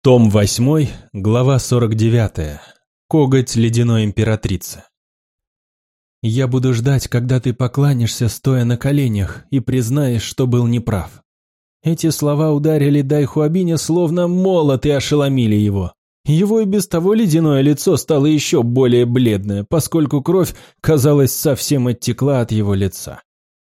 Том 8, глава 49. Коготь ледяной императрицы. «Я буду ждать, когда ты поклонишься, стоя на коленях, и признаешь, что был неправ». Эти слова ударили Дайхуабиня словно молот и ошеломили его. Его и без того ледяное лицо стало еще более бледное, поскольку кровь, казалось, совсем оттекла от его лица.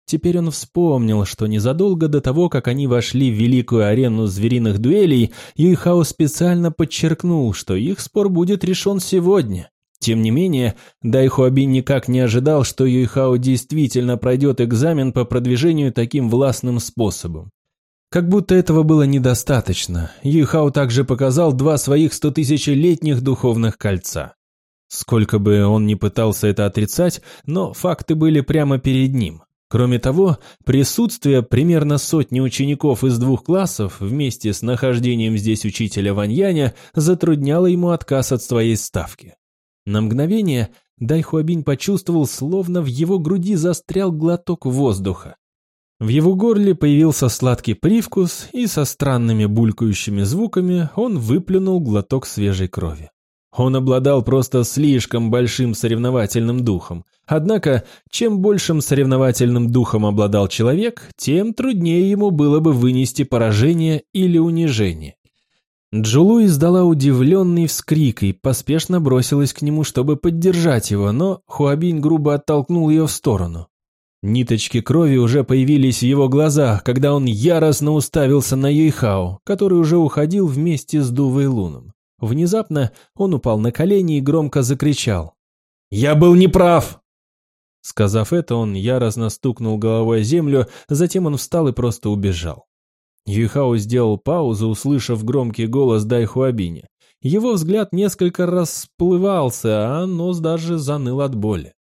Теперь он вспомнил, что незадолго до того, как они вошли в великую арену звериных дуэлей, Юйхао специально подчеркнул, что их спор будет решен сегодня. Тем не менее, Дайхуабин никак не ожидал, что Юйхао действительно пройдет экзамен по продвижению таким властным способом. Как будто этого было недостаточно, Юйхао также показал два своих стотысячелетних духовных кольца. Сколько бы он ни пытался это отрицать, но факты были прямо перед ним. Кроме того, присутствие примерно сотни учеников из двух классов вместе с нахождением здесь учителя Ваньяня затрудняло ему отказ от своей ставки. На мгновение Дайхуабинь почувствовал, словно в его груди застрял глоток воздуха. В его горле появился сладкий привкус, и со странными булькающими звуками он выплюнул глоток свежей крови. Он обладал просто слишком большим соревновательным духом. Однако, чем большим соревновательным духом обладал человек, тем труднее ему было бы вынести поражение или унижение. Джулу издала удивленный вскрик и поспешно бросилась к нему, чтобы поддержать его, но Хуабинь грубо оттолкнул ее в сторону. Ниточки крови уже появились в его глазах, когда он яростно уставился на Юйхао, который уже уходил вместе с Дувой Луном. Внезапно он упал на колени и громко закричал. «Я был неправ!» Сказав это, он яростно стукнул головой о землю, затем он встал и просто убежал. Юйхао сделал паузу, услышав громкий голос Дайхуабиня. Его взгляд несколько раз всплывался, а нос даже заныл от боли.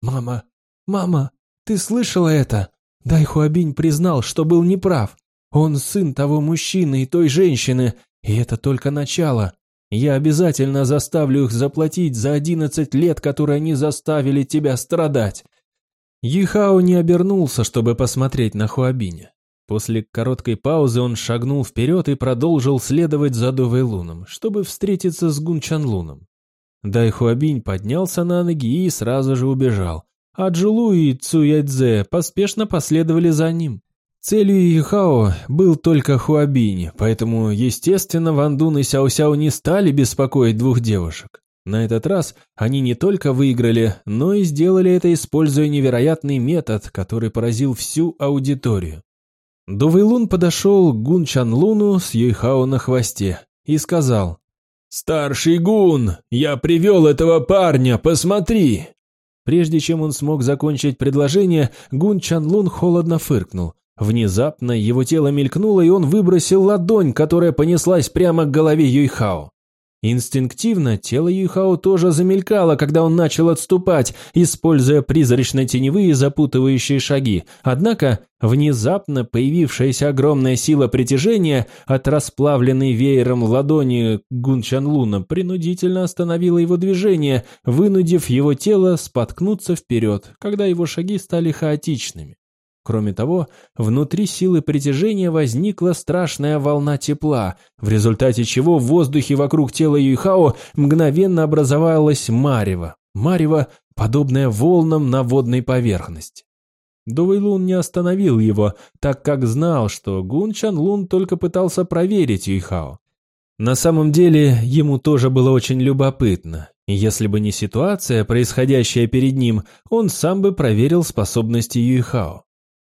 «Мама, мама, ты слышала это?» Дайхуабинь признал, что был неправ. Он сын того мужчины и той женщины, и это только начало. Я обязательно заставлю их заплатить за одиннадцать лет, которые они заставили тебя страдать». Юхао не обернулся, чтобы посмотреть на Хуабиня. После короткой паузы он шагнул вперед и продолжил следовать за Довой Луном, чтобы встретиться с Гунчан Луном. Дай Хуабинь поднялся на ноги и сразу же убежал, а Джулу и Цуядзе поспешно последовали за ним. Целью Ихао был только Хуабинь, поэтому, естественно, Ван Дун и Сяо Сяо не стали беспокоить двух девушек. На этот раз они не только выиграли, но и сделали это, используя невероятный метод, который поразил всю аудиторию. Довейлун подошел к Гун Чан Луну с Юйхао на хвосте и сказал, «Старший Гун, я привел этого парня, посмотри!» Прежде чем он смог закончить предложение, Гун Чан Лун холодно фыркнул. Внезапно его тело мелькнуло, и он выбросил ладонь, которая понеслась прямо к голове Юйхао. Инстинктивно тело Юйхао тоже замелькало, когда он начал отступать, используя призрачно-теневые запутывающие шаги. Однако внезапно появившаяся огромная сила притяжения от расплавленной веером ладони Гунчанлуна принудительно остановила его движение, вынудив его тело споткнуться вперед, когда его шаги стали хаотичными. Кроме того, внутри силы притяжения возникла страшная волна тепла, в результате чего в воздухе вокруг тела Юйхао мгновенно образовалась марево. Марево, подобное волнам на водной поверхности. Довейлун не остановил его, так как знал, что Гун Чан Лун только пытался проверить Юйхао. На самом деле, ему тоже было очень любопытно. Если бы не ситуация, происходящая перед ним, он сам бы проверил способности Юйхао.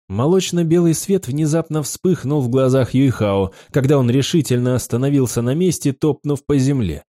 Молочно-белый свет внезапно вспыхнул в глазах Юйхао, когда он решительно остановился на месте, топнув по земле.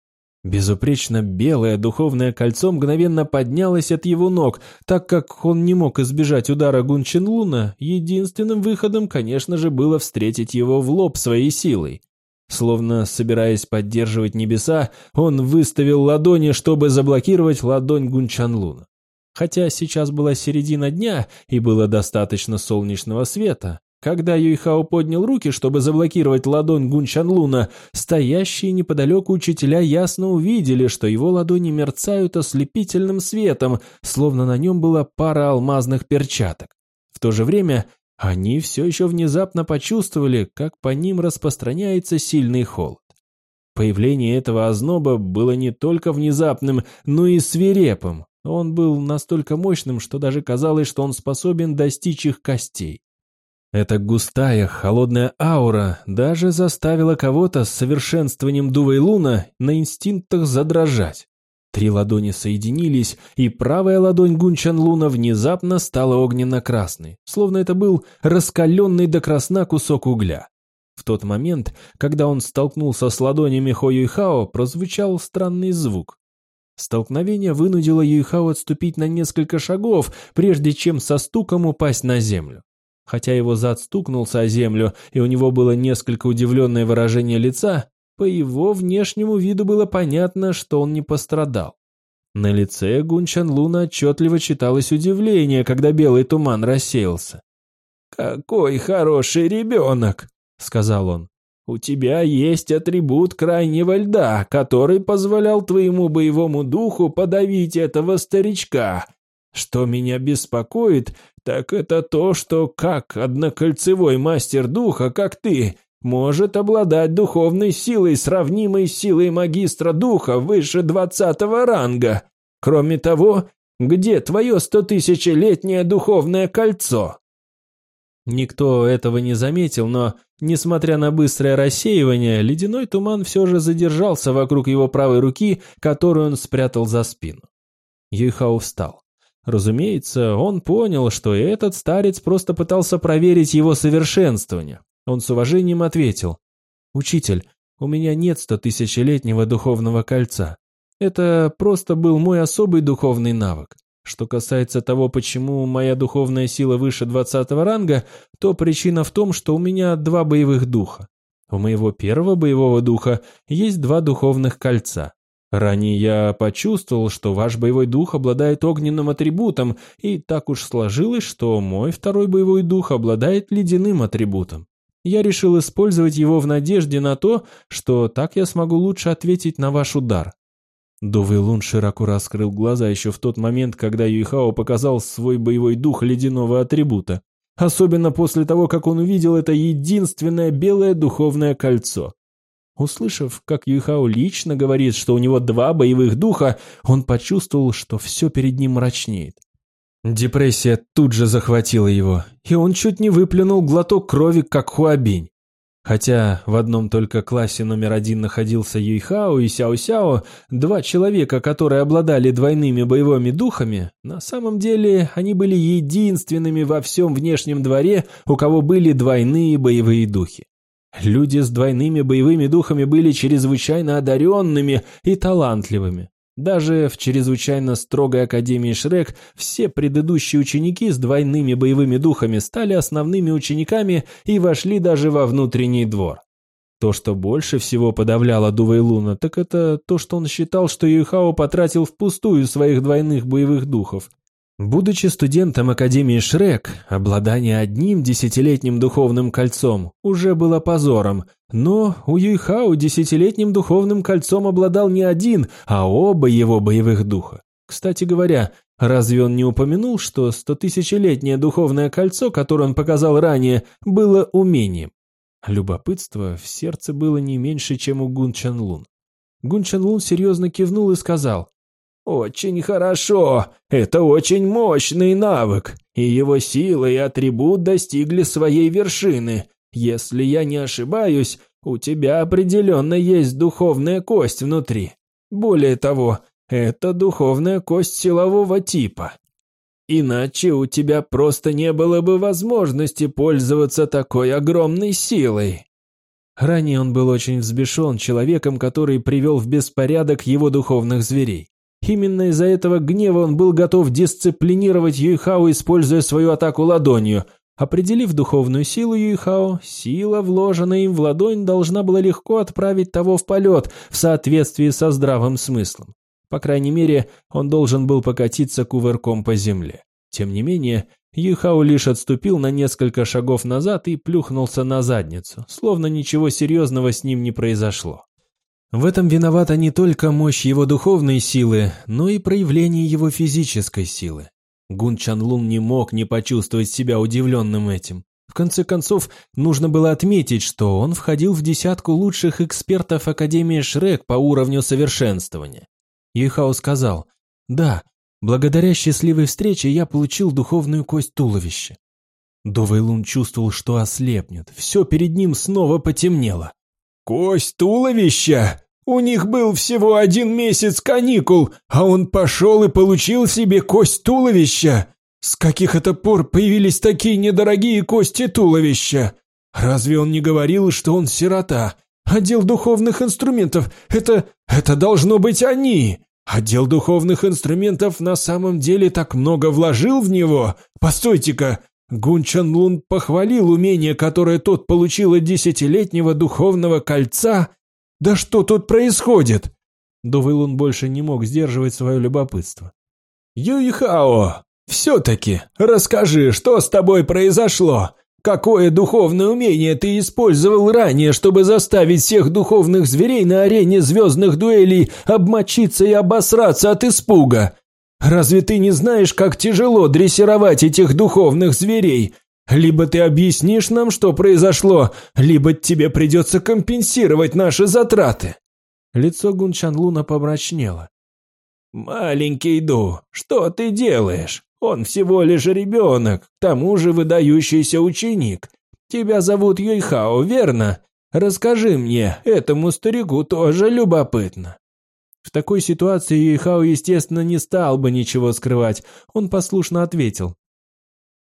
Безупречно белое духовное кольцо мгновенно поднялось от его ног, так как он не мог избежать удара Гунчинлуна, единственным выходом, конечно же, было встретить его в лоб своей силой. Словно собираясь поддерживать небеса, он выставил ладони, чтобы заблокировать ладонь Гунчанлуна. Хотя сейчас была середина дня и было достаточно солнечного света, когда Юйхао поднял руки, чтобы заблокировать ладонь Гунчанлуна, стоящие неподалеку учителя ясно увидели, что его ладони мерцают ослепительным светом, словно на нем была пара алмазных перчаток. В то же время они все еще внезапно почувствовали, как по ним распространяется сильный холод. Появление этого озноба было не только внезапным, но и свирепым. Он был настолько мощным, что даже казалось, что он способен достичь их костей. Эта густая, холодная аура даже заставила кого-то с совершенствованием Дува Луна на инстинктах задрожать. Три ладони соединились, и правая ладонь Гунчан Луна внезапно стала огненно-красной, словно это был раскаленный до красна кусок угля. В тот момент, когда он столкнулся с ладонями Хо Юйхао, прозвучал странный звук. Столкновение вынудило Юйхао отступить на несколько шагов, прежде чем со стуком упасть на землю. Хотя его зад стукнулся о землю, и у него было несколько удивленное выражение лица, по его внешнему виду было понятно, что он не пострадал. На лице Гунчан Луна отчетливо читалось удивление, когда белый туман рассеялся. «Какой хороший ребенок!» — сказал он. «У тебя есть атрибут крайнего льда, который позволял твоему боевому духу подавить этого старичка. Что меня беспокоит, так это то, что как однокольцевой мастер духа, как ты, может обладать духовной силой, сравнимой с силой магистра духа выше двадцатого ранга. Кроме того, где твое стотысячелетнее духовное кольцо?» Никто этого не заметил, но, несмотря на быстрое рассеивание, ледяной туман все же задержался вокруг его правой руки, которую он спрятал за спину. Юйхао встал. Разумеется, он понял, что этот старец просто пытался проверить его совершенствование. Он с уважением ответил. «Учитель, у меня нет стотысячелетнего духовного кольца. Это просто был мой особый духовный навык. Что касается того, почему моя духовная сила выше двадцатого ранга, то причина в том, что у меня два боевых духа. У моего первого боевого духа есть два духовных кольца. Ранее я почувствовал, что ваш боевой дух обладает огненным атрибутом, и так уж сложилось, что мой второй боевой дух обладает ледяным атрибутом. Я решил использовать его в надежде на то, что так я смогу лучше ответить на ваш удар. Довый Лун широко раскрыл глаза еще в тот момент, когда Юйхао показал свой боевой дух ледяного атрибута. Особенно после того, как он увидел это единственное белое духовное кольцо. Услышав, как Юйхао лично говорит, что у него два боевых духа, он почувствовал, что все перед ним мрачнеет. Депрессия тут же захватила его, и он чуть не выплюнул глоток крови, как хуабинь. Хотя в одном только классе номер один находился Юйхао и Сяо-Сяо, два человека, которые обладали двойными боевыми духами, на самом деле они были единственными во всем внешнем дворе, у кого были двойные боевые духи. Люди с двойными боевыми духами были чрезвычайно одаренными и талантливыми. Даже в чрезвычайно строгой Академии Шрек все предыдущие ученики с двойными боевыми духами стали основными учениками и вошли даже во внутренний двор. То, что больше всего подавляло Дувейлуна, так это то, что он считал, что Юйхао потратил впустую своих двойных боевых духов. Будучи студентом Академии Шрек, обладание одним десятилетним духовным кольцом уже было позором, но у Юйхао десятилетним духовным кольцом обладал не один, а оба его боевых духа. Кстати говоря, разве он не упомянул, что стотысячелетнее духовное кольцо, которое он показал ранее, было умением? Любопытство в сердце было не меньше, чем у Гун Чан Лун. Гун Чан Лун серьезно кивнул и сказал, «Очень хорошо. Это очень мощный навык, и его сила и атрибут достигли своей вершины. Если я не ошибаюсь, у тебя определенно есть духовная кость внутри. Более того, это духовная кость силового типа. Иначе у тебя просто не было бы возможности пользоваться такой огромной силой». Ранее он был очень взбешен человеком, который привел в беспорядок его духовных зверей. Именно из-за этого гнева он был готов дисциплинировать Юйхао, используя свою атаку ладонью. Определив духовную силу Юйхао, сила, вложенная им в ладонь, должна была легко отправить того в полет в соответствии со здравым смыслом. По крайней мере, он должен был покатиться кувырком по земле. Тем не менее, Юйхао лишь отступил на несколько шагов назад и плюхнулся на задницу, словно ничего серьезного с ним не произошло. В этом виновата не только мощь его духовной силы, но и проявление его физической силы. Гун Чанлун не мог не почувствовать себя удивленным этим. В конце концов, нужно было отметить, что он входил в десятку лучших экспертов Академии Шрек по уровню совершенствования. Юйхао сказал, «Да, благодаря счастливой встрече я получил духовную кость туловища». Довейлун чувствовал, что ослепнет. Все перед ним снова потемнело. «Кость туловища? У них был всего один месяц каникул, а он пошел и получил себе кость туловища. С каких это пор появились такие недорогие кости туловища? Разве он не говорил, что он сирота? Отдел духовных инструментов – это... это должно быть они. Отдел духовных инструментов на самом деле так много вложил в него. Постойте-ка, Гун Чан Лун похвалил умение, которое тот получил от десятилетнего духовного кольца – да что тут происходит?» Довейлун больше не мог сдерживать свое любопытство. «Юйхао, все-таки расскажи, что с тобой произошло? Какое духовное умение ты использовал ранее, чтобы заставить всех духовных зверей на арене звездных дуэлей обмочиться и обосраться от испуга? Разве ты не знаешь, как тяжело дрессировать этих духовных зверей? Либо ты объяснишь нам, что произошло, либо тебе придется компенсировать наши затраты». Лицо Гунчанлуна помрачнело. «Маленький Ду, что ты делаешь? Он всего лишь ребенок, к тому же выдающийся ученик. Тебя зовут Юйхао, верно? Расскажи мне, этому старику тоже любопытно». В такой ситуации Юйхао, естественно, не стал бы ничего скрывать. Он послушно ответил.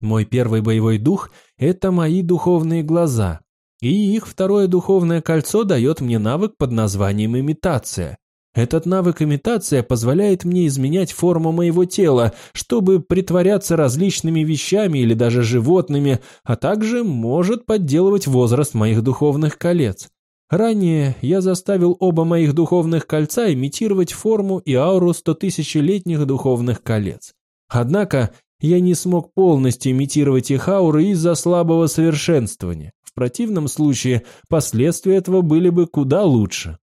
Мой первый боевой дух – это мои духовные глаза, и их второе духовное кольцо дает мне навык под названием имитация. Этот навык имитация позволяет мне изменять форму моего тела, чтобы притворяться различными вещами или даже животными, а также может подделывать возраст моих духовных колец. Ранее я заставил оба моих духовных кольца имитировать форму и ауру стотысячелетних духовных колец. Однако я не смог полностью имитировать их ауры из-за слабого совершенствования. В противном случае последствия этого были бы куда лучше.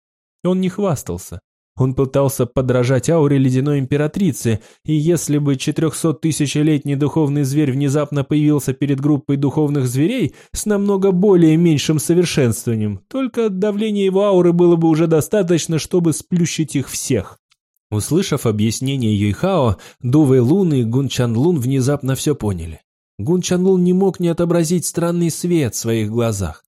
Он не хвастался. Он пытался подражать ауре ледяной императрицы, и если бы 400-тысячелетний духовный зверь внезапно появился перед группой духовных зверей с намного более меньшим совершенствованием, только давление его ауры было бы уже достаточно, чтобы сплющить их всех. Услышав объяснение Юйхао, Дувэй Лун и Гун Чан Лун внезапно все поняли. Гун Чан Лун не мог не отобразить странный свет в своих глазах.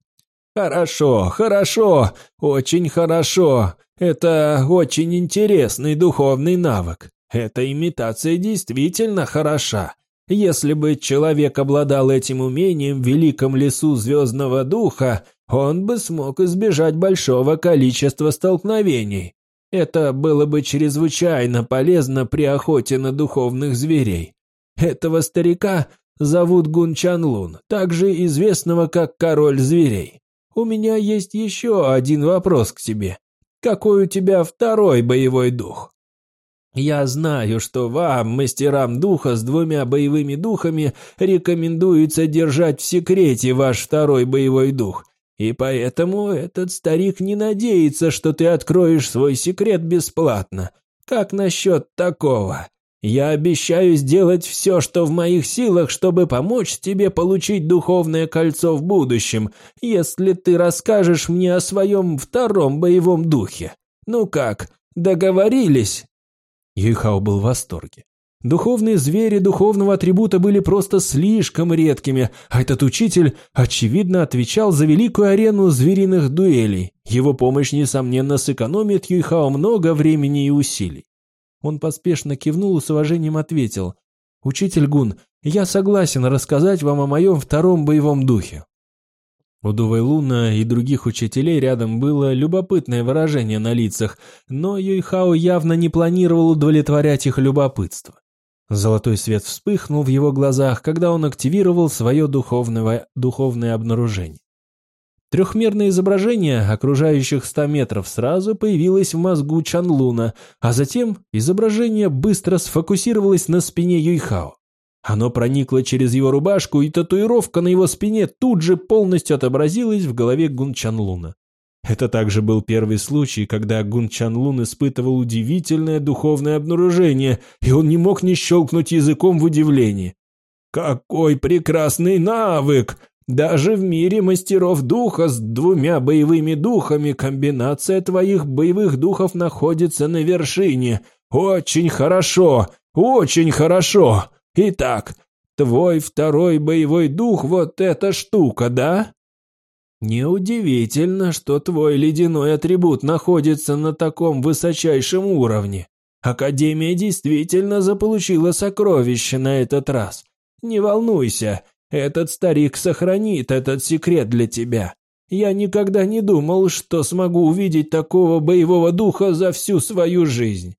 «Хорошо, хорошо, очень хорошо. Это очень интересный духовный навык. Эта имитация действительно хороша. Если бы человек обладал этим умением в великом лесу звездного духа, он бы смог избежать большого количества столкновений. Это было бы чрезвычайно полезно при охоте на духовных зверей. Этого старика зовут Гун Чан Лун, также известного как Король Зверей. У меня есть еще один вопрос к тебе. Какой у тебя второй боевой дух? Я знаю, что вам, мастерам духа с двумя боевыми духами, рекомендуется держать в секрете ваш второй боевой дух – и поэтому этот старик не надеется, что ты откроешь свой секрет бесплатно. Как насчет такого? Я обещаю сделать все, что в моих силах, чтобы помочь тебе получить духовное кольцо в будущем, если ты расскажешь мне о своем втором боевом духе. Ну как, договорились?» Юйхао был в восторге. Духовные звери духовного атрибута были просто слишком редкими, а этот учитель, очевидно, отвечал за великую арену звериных дуэлей. Его помощь, несомненно, сэкономит Юйхао много времени и усилий. Он поспешно кивнул и с уважением ответил. «Учитель Гун, я согласен рассказать вам о моем втором боевом духе». У Дувайлуна и других учителей рядом было любопытное выражение на лицах, но Юйхао явно не планировал удовлетворять их любопытство. Золотой свет вспыхнул в его глазах, когда он активировал свое духовное, духовное обнаружение. Трехмерное изображение окружающих 100 метров сразу появилось в мозгу Чанлуна, а затем изображение быстро сфокусировалось на спине Юйхао. Оно проникло через его рубашку, и татуировка на его спине тут же полностью отобразилась в голове Гун Чанлуна. Это также был первый случай, когда Гун Чан Лун испытывал удивительное духовное обнаружение, и он не мог не щелкнуть языком в удивлении. «Какой прекрасный навык! Даже в мире мастеров духа с двумя боевыми духами комбинация твоих боевых духов находится на вершине. Очень хорошо, очень хорошо. Итак, твой второй боевой дух вот эта штука, да? Неудивительно, что твой ледяной атрибут находится на таком высочайшем уровне. Академия действительно заполучила сокровище на этот раз. Не волнуйся, этот старик сохранит этот секрет для тебя. Я никогда не думал, что смогу увидеть такого боевого духа за всю свою жизнь.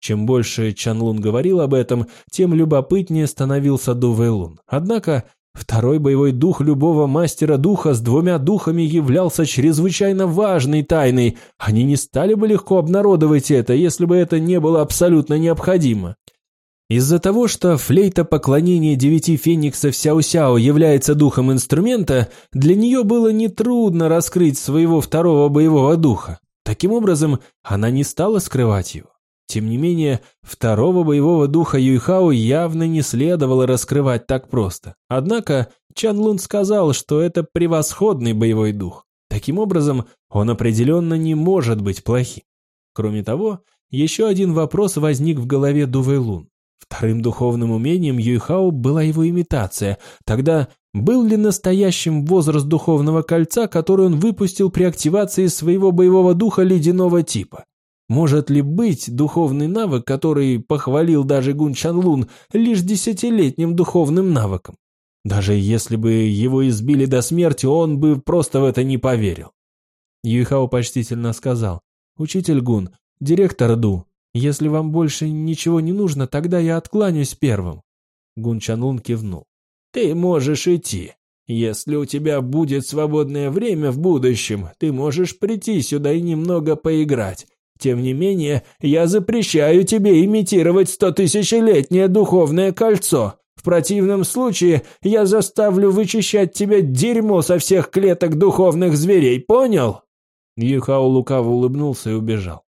Чем больше Чанлун говорил об этом, тем любопытнее становился Дувейлун. Однако Второй боевой дух любого мастера духа с двумя духами являлся чрезвычайно важной тайной. Они не стали бы легко обнародовать это, если бы это не было абсолютно необходимо. Из-за того, что флейта поклонения девяти фениксов Сяо-Сяо является духом инструмента, для нее было нетрудно раскрыть своего второго боевого духа. Таким образом, она не стала скрывать его. Тем не менее, второго боевого духа Юйхао явно не следовало раскрывать так просто. Однако Чан Лун сказал, что это превосходный боевой дух. Таким образом, он определенно не может быть плохим. Кроме того, еще один вопрос возник в голове Дувэй Лун. Вторым духовным умением Юйхао была его имитация. Тогда был ли настоящим возраст духовного кольца, который он выпустил при активации своего боевого духа ледяного типа? Может ли быть духовный навык, который похвалил даже Гун Чанлун, лишь десятилетним духовным навыком? Даже если бы его избили до смерти, он бы просто в это не поверил. Юйхао почтительно сказал, «Учитель Гун, директор Ду, если вам больше ничего не нужно, тогда я откланяюсь первым». Гун Чанлун кивнул. «Ты можешь идти. Если у тебя будет свободное время в будущем, ты можешь прийти сюда и немного поиграть. Тем не менее, я запрещаю тебе имитировать стотысячелетнее духовное кольцо. В противном случае я заставлю вычищать тебе дерьмо со всех клеток духовных зверей, понял?» Юхао лукаво улыбнулся и убежал.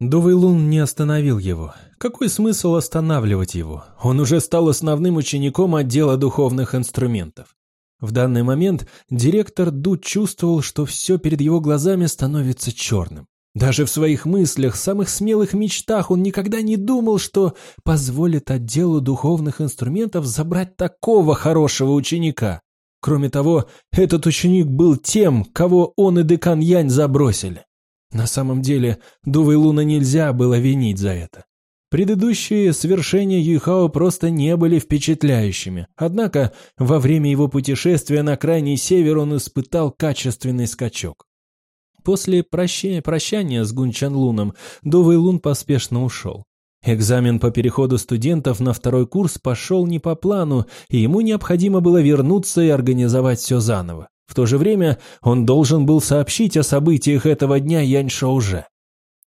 Дувейлун не остановил его. Какой смысл останавливать его? Он уже стал основным учеником отдела духовных инструментов. В данный момент директор Ду чувствовал, что все перед его глазами становится черным. Даже в своих мыслях, самых смелых мечтах он никогда не думал, что позволит отделу духовных инструментов забрать такого хорошего ученика. Кроме того, этот ученик был тем, кого он и декан Янь забросили. На самом деле, Дувы Луна нельзя было винить за это. Предыдущие свершения Юйхао просто не были впечатляющими, однако во время его путешествия на крайний север он испытал качественный скачок. После прощания, прощания с Гунчанлуном Довый Лун поспешно ушел. Экзамен по переходу студентов на второй курс пошел не по плану, и ему необходимо было вернуться и организовать все заново. В то же время он должен был сообщить о событиях этого дня Яньшоуже.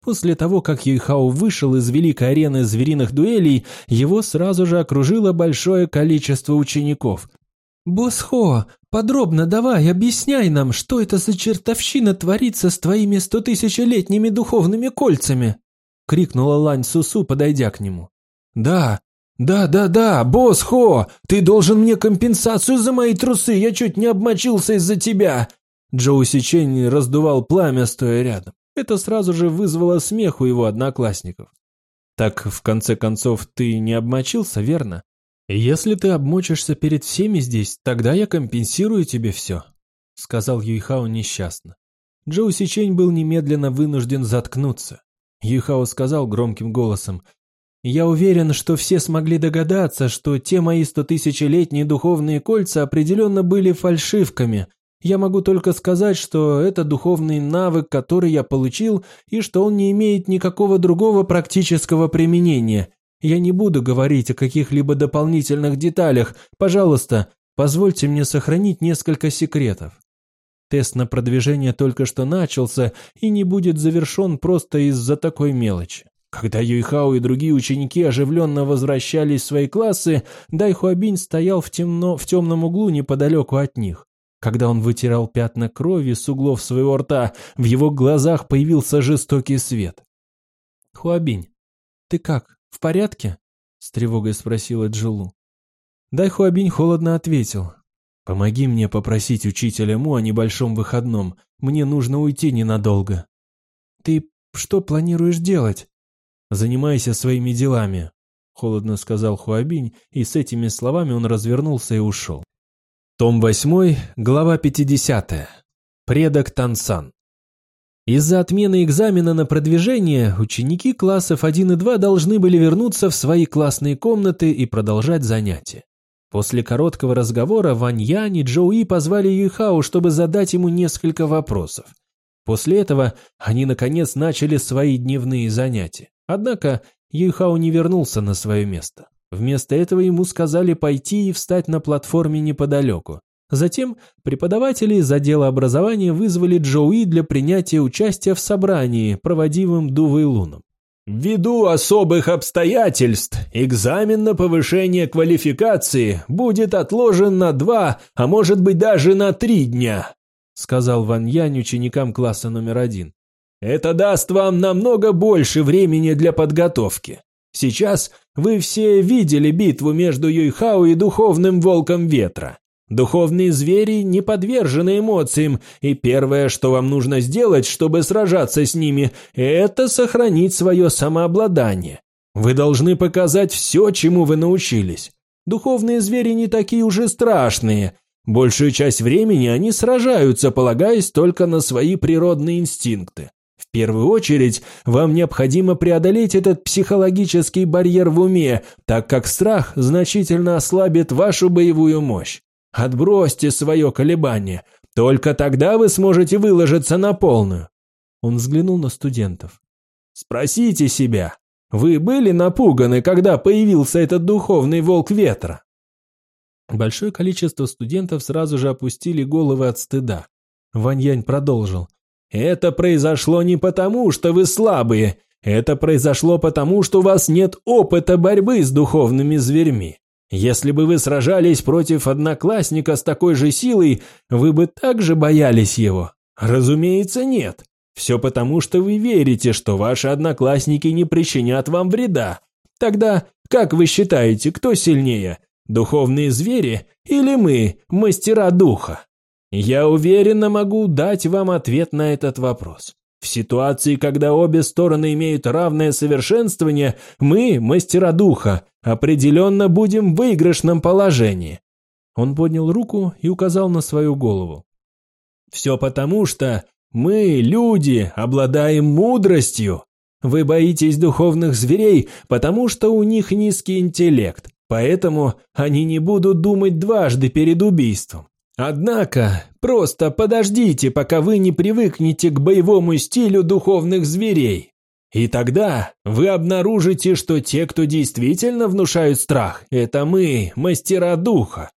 После того, как Юйхао вышел из великой арены звериных дуэлей, его сразу же окружило большое количество учеников, «Босхо, подробно давай, объясняй нам, что это за чертовщина творится с твоими стотысячелетними духовными кольцами!» — крикнула Лань Сусу, подойдя к нему. «Да, да, да, да, Босхо, ты должен мне компенсацию за мои трусы, я чуть не обмочился из-за тебя!» Джоу Сичень раздувал пламя, стоя рядом. Это сразу же вызвало смех у его одноклассников. «Так, в конце концов, ты не обмочился, верно?» «Если ты обмочишься перед всеми здесь, тогда я компенсирую тебе все», — сказал Юйхао несчастно. Джоу Сичень был немедленно вынужден заткнуться. Юйхао сказал громким голосом, «Я уверен, что все смогли догадаться, что те мои стотысячелетние духовные кольца определенно были фальшивками. Я могу только сказать, что это духовный навык, который я получил, и что он не имеет никакого другого практического применения. Я не буду говорить о каких-либо дополнительных деталях. Пожалуйста, позвольте мне сохранить несколько секретов. Тест на продвижение только что начался и не будет завершен просто из-за такой мелочи. Когда Юйхао и другие ученики оживленно возвращались в свои классы, Дай Хуабинь стоял в, темно, в темном углу неподалеку от них. Когда он вытирал пятна крови с углов своего рта, в его глазах появился жестокий свет. «Хуабинь, ты как?» «В порядке?» — с тревогой спросила Джилу. Дай Хуабинь холодно ответил. Помоги мне попросить учителя Му о небольшом выходном. Мне нужно уйти ненадолго. Ты что планируешь делать? Занимайся своими делами, холодно сказал Хуабинь, и с этими словами он развернулся и ушел. Том 8, глава 50. Предок Тансан. Из-за отмены экзамена на продвижение ученики классов 1 и 2 должны были вернуться в свои классные комнаты и продолжать занятия. После короткого разговора Вань Янь и Джоуи позвали Юйхао, чтобы задать ему несколько вопросов. После этого они, наконец, начали свои дневные занятия. Однако Юйхао не вернулся на свое место. Вместо этого ему сказали пойти и встать на платформе неподалеку. Затем преподаватели из отдела образования вызвали Джоуи для принятия участия в собрании, проводимом Дувой Луном. Ввиду особых обстоятельств, экзамен на повышение квалификации будет отложен на два, а может быть даже на три дня, сказал Ван Янь ученикам класса номер один. Это даст вам намного больше времени для подготовки. Сейчас вы все видели битву между Юйхао и Духовным Волком Ветра. Духовные звери не подвержены эмоциям, и первое, что вам нужно сделать, чтобы сражаться с ними, это сохранить свое самообладание. Вы должны показать все, чему вы научились. Духовные звери не такие уже страшные. Большую часть времени они сражаются, полагаясь только на свои природные инстинкты. В первую очередь, вам необходимо преодолеть этот психологический барьер в уме, так как страх значительно ослабит вашу боевую мощь. Отбросьте свое колебание. Только тогда вы сможете выложиться на полную. Он взглянул на студентов. Спросите себя, вы были напуганы, когда появился этот духовный волк ветра? Большое количество студентов сразу же опустили головы от стыда. Ваньянь продолжил. Это произошло не потому, что вы слабые. Это произошло потому, что у вас нет опыта борьбы с духовными зверьми. Если бы вы сражались против одноклассника с такой же силой, вы бы также боялись его? Разумеется, нет. Все потому, что вы верите, что ваши одноклассники не причинят вам вреда. Тогда, как вы считаете, кто сильнее? Духовные звери или мы, мастера духа? Я уверенно могу дать вам ответ на этот вопрос. В ситуации, когда обе стороны имеют равное совершенствование, мы, мастера духа, определенно будем в выигрышном положении. Он поднял руку и указал на свою голову. Все потому, что мы, люди, обладаем мудростью. Вы боитесь духовных зверей, потому что у них низкий интеллект, поэтому они не будут думать дважды перед убийством. Однако, просто подождите, пока вы не привыкнете к боевому стилю духовных зверей. И тогда вы обнаружите, что те, кто действительно внушают страх, это мы, мастера духа.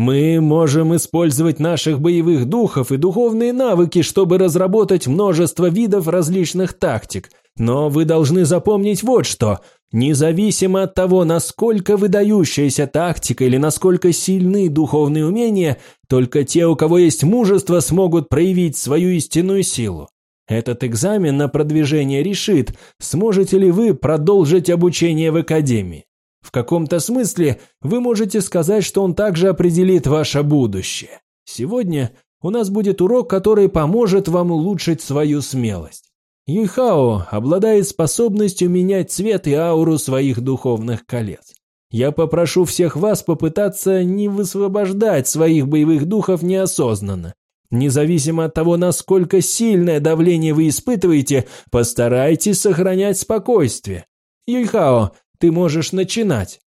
Мы можем использовать наших боевых духов и духовные навыки, чтобы разработать множество видов различных тактик. Но вы должны запомнить вот что. Независимо от того, насколько выдающаяся тактика или насколько сильны духовные умения, только те, у кого есть мужество, смогут проявить свою истинную силу. Этот экзамен на продвижение решит, сможете ли вы продолжить обучение в академии. В каком-то смысле вы можете сказать, что он также определит ваше будущее. Сегодня у нас будет урок, который поможет вам улучшить свою смелость. Юйхао обладает способностью менять цвет и ауру своих духовных колец. Я попрошу всех вас попытаться не высвобождать своих боевых духов неосознанно. Независимо от того, насколько сильное давление вы испытываете, постарайтесь сохранять спокойствие. Юйхао, ты можешь начинать.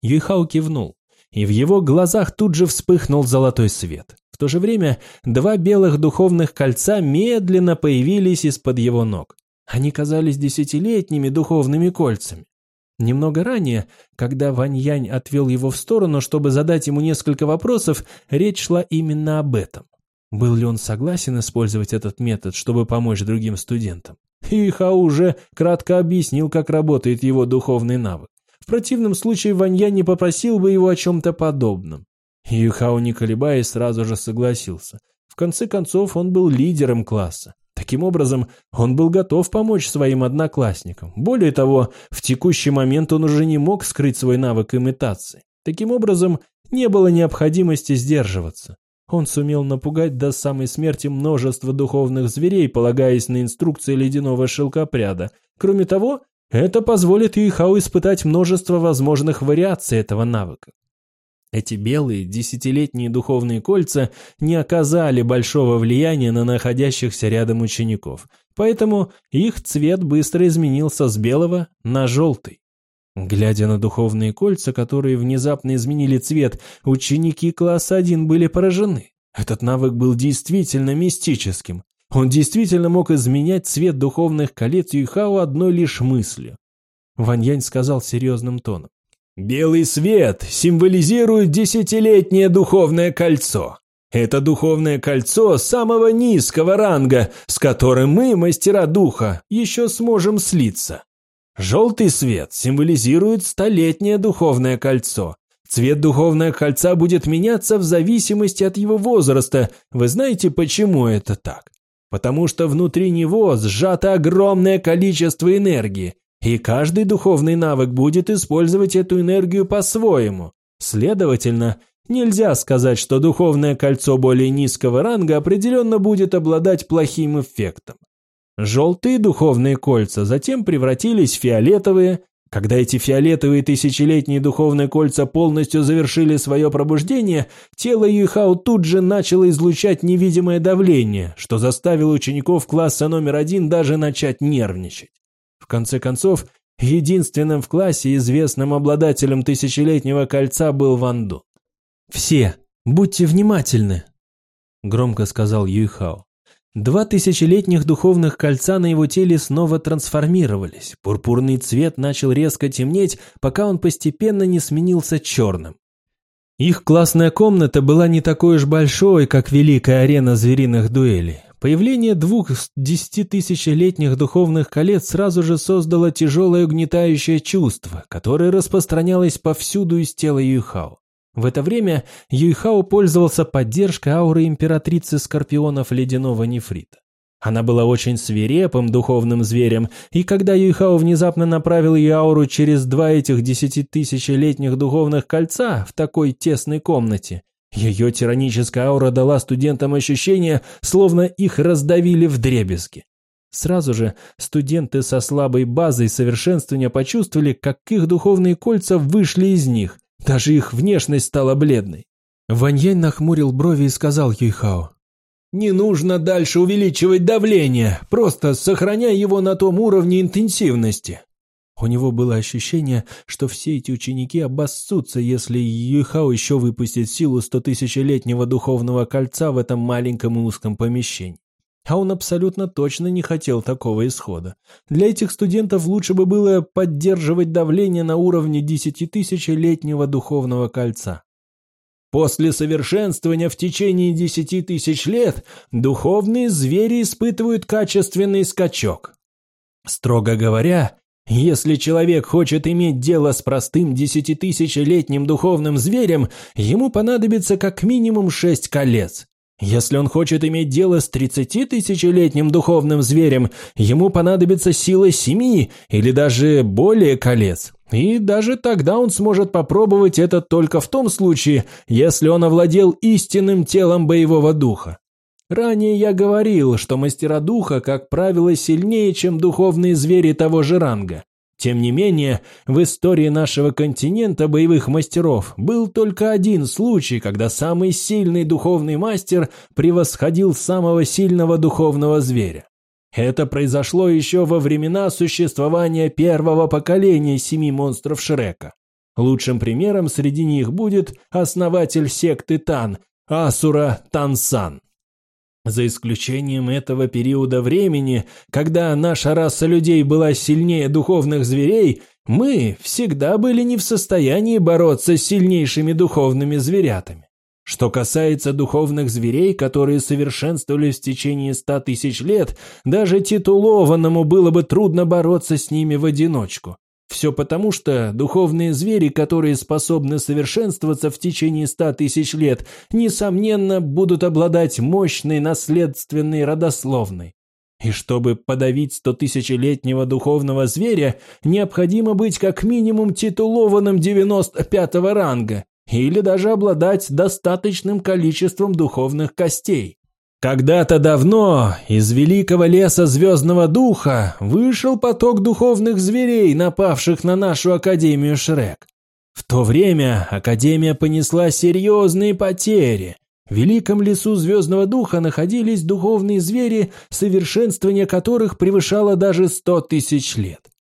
Юйхао кивнул, и в его глазах тут же вспыхнул золотой свет то же время два белых духовных кольца медленно появились из-под его ног. Они казались десятилетними духовными кольцами. Немного ранее, когда Вань Янь отвел его в сторону, чтобы задать ему несколько вопросов, речь шла именно об этом. Был ли он согласен использовать этот метод, чтобы помочь другим студентам? Ихау уже кратко объяснил, как работает его духовный навык. В противном случае Вань Янь не попросил бы его о чем-то подобном. Юхао, не колебаясь, сразу же согласился. В конце концов, он был лидером класса. Таким образом, он был готов помочь своим одноклассникам. Более того, в текущий момент он уже не мог скрыть свой навык имитации. Таким образом, не было необходимости сдерживаться. Он сумел напугать до самой смерти множество духовных зверей, полагаясь на инструкции ледяного шелкопряда. Кроме того, это позволит Юйхао испытать множество возможных вариаций этого навыка. Эти белые десятилетние духовные кольца не оказали большого влияния на находящихся рядом учеников, поэтому их цвет быстро изменился с белого на желтый. Глядя на духовные кольца, которые внезапно изменили цвет, ученики класса 1 были поражены. Этот навык был действительно мистическим. Он действительно мог изменять цвет духовных колец Юйхао одной лишь мыслью. Ваньянь сказал серьезным тоном. «Белый свет символизирует десятилетнее духовное кольцо. Это духовное кольцо самого низкого ранга, с которым мы, мастера духа, еще сможем слиться. Желтый свет символизирует столетнее духовное кольцо. Цвет духовного кольца будет меняться в зависимости от его возраста. Вы знаете, почему это так? Потому что внутри него сжато огромное количество энергии, и каждый духовный навык будет использовать эту энергию по-своему. Следовательно, нельзя сказать, что духовное кольцо более низкого ранга определенно будет обладать плохим эффектом. Желтые духовные кольца затем превратились в фиолетовые. Когда эти фиолетовые тысячелетние духовные кольца полностью завершили свое пробуждение, тело Юйхао тут же начало излучать невидимое давление, что заставило учеников класса номер один даже начать нервничать. В конце концов, единственным в классе известным обладателем тысячелетнего кольца был Ван Ду. «Все, будьте внимательны», — громко сказал Юйхао. Два тысячелетних духовных кольца на его теле снова трансформировались. Пурпурный цвет начал резко темнеть, пока он постепенно не сменился черным. Их классная комната была не такой уж большой, как великая арена звериных дуэлей. Появление двух десятитысячелетних духовных колец сразу же создало тяжелое угнетающее чувство, которое распространялось повсюду из тела Юйхао. В это время Юйхао пользовался поддержкой ауры императрицы скорпионов ледяного нефрита. Она была очень свирепым духовным зверем, и когда Юйхао внезапно направил ее ауру через два этих десятитысячелетних духовных кольца в такой тесной комнате, ее тираническая аура дала студентам ощущение, словно их раздавили в дребезги. Сразу же студенты со слабой базой совершенствования почувствовали, как их духовные кольца вышли из них, даже их внешность стала бледной. Ваньянь нахмурил брови и сказал Юйхао. «Не нужно дальше увеличивать давление, просто сохраняй его на том уровне интенсивности». У него было ощущение, что все эти ученики обоссутся, если Юйхао еще выпустит силу стотысячелетнего духовного кольца в этом маленьком и узком помещении. А он абсолютно точно не хотел такого исхода. Для этих студентов лучше бы было поддерживать давление на уровне десятитысячелетнего духовного кольца. После совершенствования в течение десяти тысяч лет духовные звери испытывают качественный скачок. Строго говоря, если человек хочет иметь дело с простым десятитысячелетним духовным зверем, ему понадобится как минимум шесть колец. Если он хочет иметь дело с тридцатитысячелетним духовным зверем, ему понадобится сила семи или даже более колец. И даже тогда он сможет попробовать это только в том случае, если он овладел истинным телом боевого духа. Ранее я говорил, что мастера духа, как правило, сильнее, чем духовные звери того же ранга. Тем не менее, в истории нашего континента боевых мастеров был только один случай, когда самый сильный духовный мастер превосходил самого сильного духовного зверя. Это произошло еще во времена существования первого поколения семи монстров Шрека. Лучшим примером среди них будет основатель секты Тан, Асура Тансан. За исключением этого периода времени, когда наша раса людей была сильнее духовных зверей, мы всегда были не в состоянии бороться с сильнейшими духовными зверятами. Что касается духовных зверей, которые совершенствовались в течение ста тысяч лет, даже титулованному было бы трудно бороться с ними в одиночку. Все потому, что духовные звери, которые способны совершенствоваться в течение ста тысяч лет, несомненно, будут обладать мощной наследственной родословной. И чтобы подавить стотысячелетнего духовного зверя, необходимо быть как минимум титулованным 95-го ранга, или даже обладать достаточным количеством духовных костей. Когда-то давно из великого леса Звездного Духа вышел поток духовных зверей, напавших на нашу Академию Шрек. В то время Академия понесла серьезные потери. В великом лесу Звездного Духа находились духовные звери, совершенствование которых превышало даже сто тысяч лет.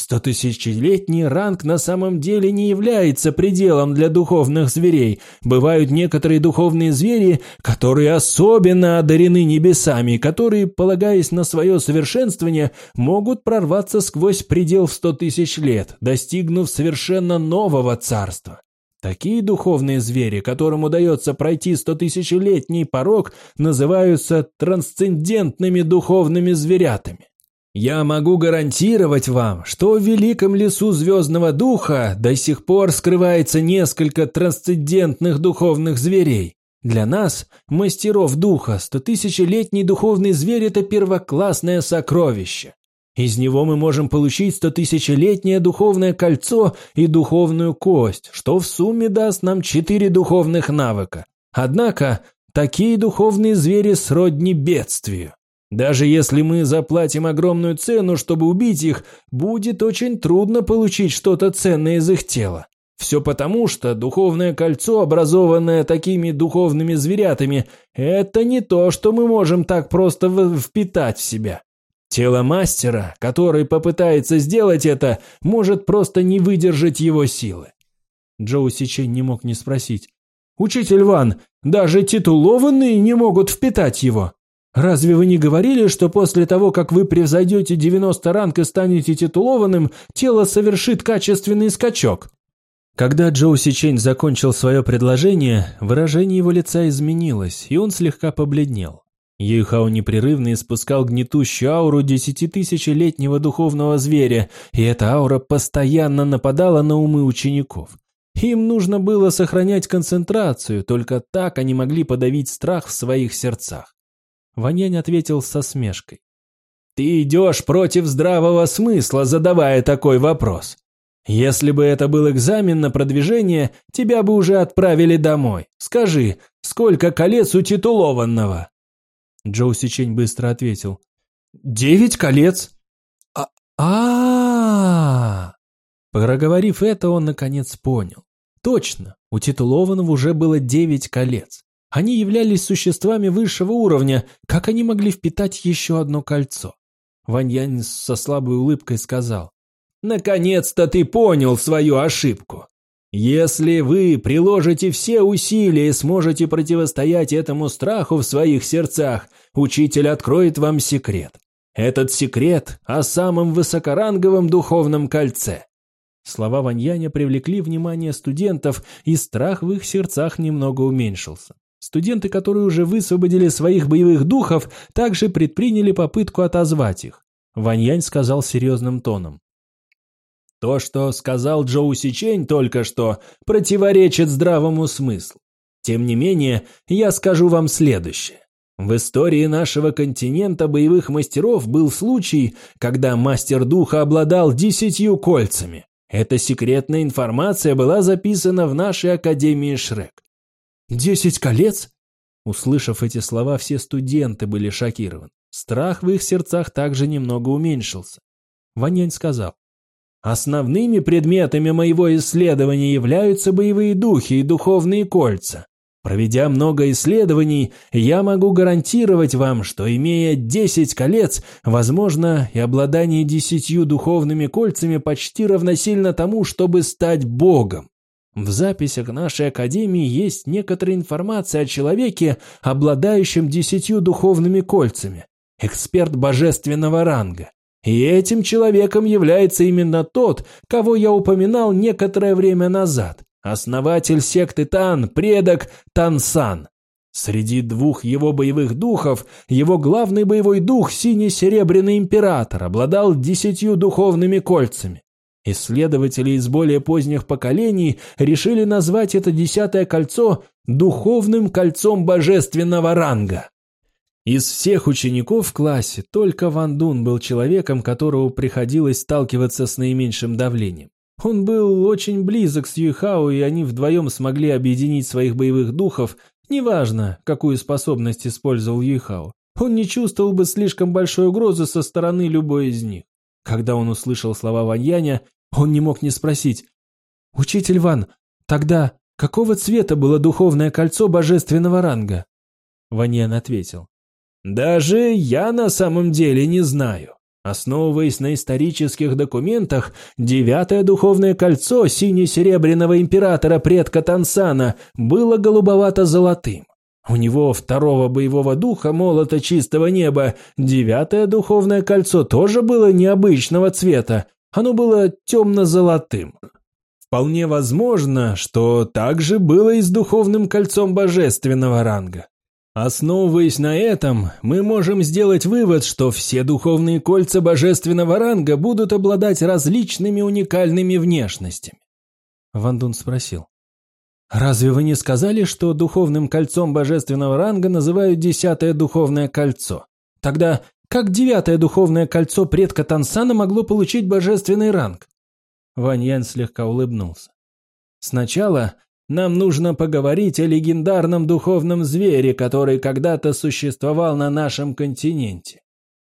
Стотысячелетний ранг на самом деле не является пределом для духовных зверей. Бывают некоторые духовные звери, которые особенно одарены небесами, которые, полагаясь на свое совершенствование, могут прорваться сквозь предел в сто тысяч лет, достигнув совершенно нового царства. Такие духовные звери, которым удается пройти стотысячелетний порог, называются трансцендентными духовными зверятами. Я могу гарантировать вам, что в великом лесу Звездного Духа до сих пор скрывается несколько трансцендентных духовных зверей. Для нас, мастеров духа, стотысячелетний духовный зверь – это первоклассное сокровище. Из него мы можем получить стотысячелетнее духовное кольцо и духовную кость, что в сумме даст нам четыре духовных навыка. Однако, такие духовные звери сродни бедствию. Даже если мы заплатим огромную цену, чтобы убить их, будет очень трудно получить что-то ценное из их тела. Все потому, что духовное кольцо, образованное такими духовными зверятами, это не то, что мы можем так просто впитать в себя. Тело мастера, который попытается сделать это, может просто не выдержать его силы. Джоу Сичень не мог не спросить. «Учитель Ван, даже титулованные не могут впитать его». Разве вы не говорили, что после того, как вы превзойдете 90 ранг и станете титулованным, тело совершит качественный скачок? Когда Джоу Сичень закончил свое предложение, выражение его лица изменилось, и он слегка побледнел. Юйхао непрерывно испускал гнетущую ауру десятитысячелетнего духовного зверя, и эта аура постоянно нападала на умы учеников. Им нужно было сохранять концентрацию, только так они могли подавить страх в своих сердцах. Ваньянь ответил со смешкой. «Ты идешь против здравого смысла, задавая такой вопрос. Если бы это был экзамен на продвижение, тебя бы уже отправили домой. Скажи, сколько колец у титулованного?» Джоу Сичень быстро ответил. «Девять колец!» -а, Проговорив это, он наконец понял. Точно, у титулованного уже было девять колец. Они являлись существами высшего уровня, как они могли впитать еще одно кольцо? Ваньянь со слабой улыбкой сказал, «Наконец-то ты понял свою ошибку. Если вы приложите все усилия и сможете противостоять этому страху в своих сердцах, учитель откроет вам секрет. Этот секрет о самом высокоранговом духовном кольце». Слова Ваньяня привлекли внимание студентов, и страх в их сердцах немного уменьшился. Студенты, которые уже высвободили своих боевых духов, также предприняли попытку отозвать их. Ваньянь сказал серьезным тоном. То, что сказал Джоу Сичень только что, противоречит здравому смыслу. Тем не менее, я скажу вам следующее. В истории нашего континента боевых мастеров был случай, когда мастер духа обладал десятью кольцами. Эта секретная информация была записана в нашей Академии Шрек. «Десять колец?» Услышав эти слова, все студенты были шокированы. Страх в их сердцах также немного уменьшился. Ванянь сказал, «Основными предметами моего исследования являются боевые духи и духовные кольца. Проведя много исследований, я могу гарантировать вам, что имея десять колец, возможно, и обладание десятью духовными кольцами почти равносильно тому, чтобы стать богом. В записях нашей Академии есть некоторая информация о человеке, обладающем десятью духовными кольцами, эксперт божественного ранга. И этим человеком является именно тот, кого я упоминал некоторое время назад, основатель секты Тан, предок Тансан. Среди двух его боевых духов, его главный боевой дух, синий-серебряный император, обладал десятью духовными кольцами. Исследователи из более поздних поколений решили назвать это десятое кольцо духовным кольцом божественного ранга. Из всех учеников в классе только Ван Дун был человеком, которому приходилось сталкиваться с наименьшим давлением. Он был очень близок с Юйхао, и они вдвоем смогли объединить своих боевых духов, неважно, какую способность использовал Юйхао. Он не чувствовал бы слишком большой угрозы со стороны любой из них. Когда он услышал слова Ваньяня, он не мог не спросить. «Учитель Ван, тогда какого цвета было духовное кольцо божественного ранга?» Ваньян ответил. «Даже я на самом деле не знаю. Основываясь на исторических документах, девятое духовное кольцо сине-серебряного императора предка Тансана было голубовато-золотым. У него второго боевого духа молота чистого неба, девятое духовное кольцо тоже было необычного цвета, оно было темно-золотым. Вполне возможно, что так же было и с духовным кольцом божественного ранга. Основываясь на этом, мы можем сделать вывод, что все духовные кольца божественного ранга будут обладать различными уникальными внешностями. Ван Дун спросил. «Разве вы не сказали, что духовным кольцом божественного ранга называют десятое духовное кольцо? Тогда как девятое духовное кольцо предка Тансана могло получить божественный ранг?» Вань Ян слегка улыбнулся. «Сначала нам нужно поговорить о легендарном духовном звере, который когда-то существовал на нашем континенте.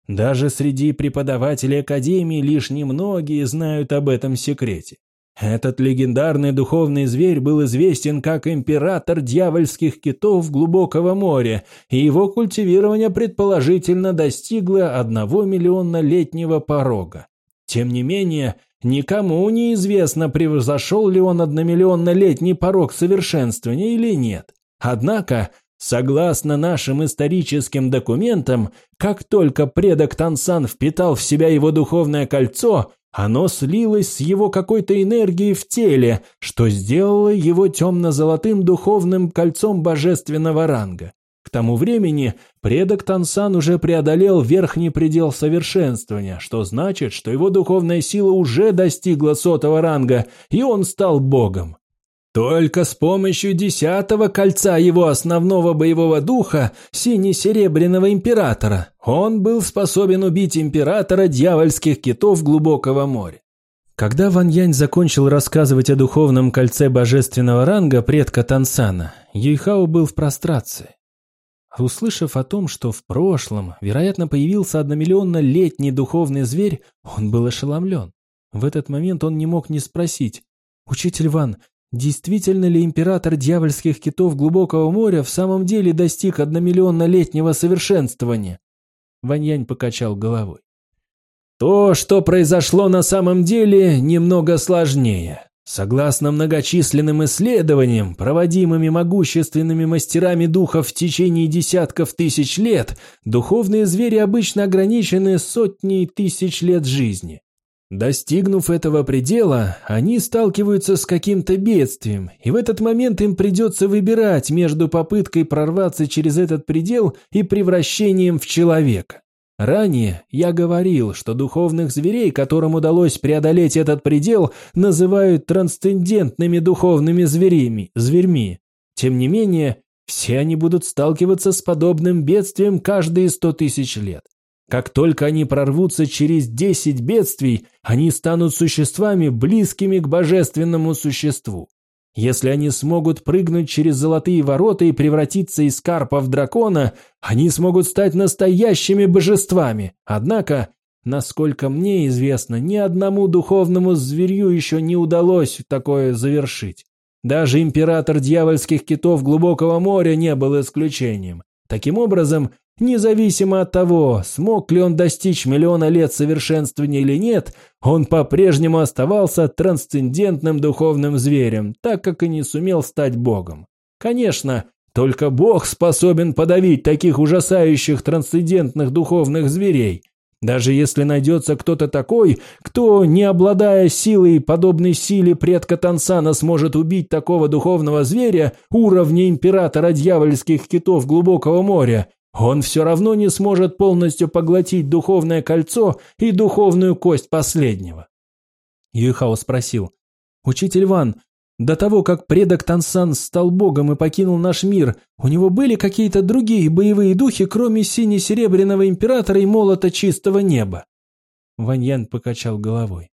Даже среди преподавателей Академии лишь немногие знают об этом секрете. Этот легендарный духовный зверь был известен как император дьявольских китов глубокого моря, и его культивирование предположительно достигло одного миллиона летнего порога. Тем не менее, Никому не известно, превзошел ли он одномиллионнолетний порог совершенствования или нет. Однако, согласно нашим историческим документам, как только предок Тансан впитал в себя его духовное кольцо, оно слилось с его какой-то энергией в теле, что сделало его темно-золотым духовным кольцом божественного ранга. К тому времени предок Тансан уже преодолел верхний предел совершенствования, что значит, что его духовная сила уже достигла сотого ранга, и он стал богом. Только с помощью десятого кольца его основного боевого духа, сине-серебряного императора, он был способен убить императора дьявольских китов глубокого моря. Когда Ван Янь закончил рассказывать о духовном кольце божественного ранга предка Тансана, Юйхао был в прострации. Услышав о том, что в прошлом, вероятно, появился одномиллионно-летний духовный зверь, он был ошеломлен. В этот момент он не мог не спросить, «Учитель Ван, действительно ли император дьявольских китов глубокого моря в самом деле достиг одномиллионно-летнего совершенствования?» Ваньянь покачал головой. «То, что произошло на самом деле, немного сложнее. Согласно многочисленным исследованиям, проводимыми могущественными мастерами духа в течение десятков тысяч лет, духовные звери обычно ограничены сотней тысяч лет жизни. Достигнув этого предела, они сталкиваются с каким-то бедствием, и в этот момент им придется выбирать между попыткой прорваться через этот предел и превращением в человека. Ранее я говорил, что духовных зверей, которым удалось преодолеть этот предел, называют трансцендентными духовными зверями, зверьми. Тем не менее, все они будут сталкиваться с подобным бедствием каждые сто тысяч лет. Как только они прорвутся через десять бедствий, они станут существами, близкими к божественному существу. Если они смогут прыгнуть через золотые ворота и превратиться из карпа в дракона, они смогут стать настоящими божествами. Однако, насколько мне известно, ни одному духовному зверю еще не удалось такое завершить. Даже император дьявольских китов глубокого моря не был исключением. Таким образом, Независимо от того, смог ли он достичь миллиона лет совершенствования или нет, он по-прежнему оставался трансцендентным духовным зверем, так как и не сумел стать богом. Конечно, только бог способен подавить таких ужасающих трансцендентных духовных зверей. Даже если найдется кто-то такой, кто, не обладая силой, подобной силе предка Тансана, сможет убить такого духовного зверя уровня императора дьявольских китов глубокого моря, он все равно не сможет полностью поглотить духовное кольцо и духовную кость последнего. Юйхао спросил, «Учитель Ван, до того, как предок Тансан стал богом и покинул наш мир, у него были какие-то другие боевые духи, кроме сине-серебряного императора и молота чистого неба?» Ваньян покачал головой.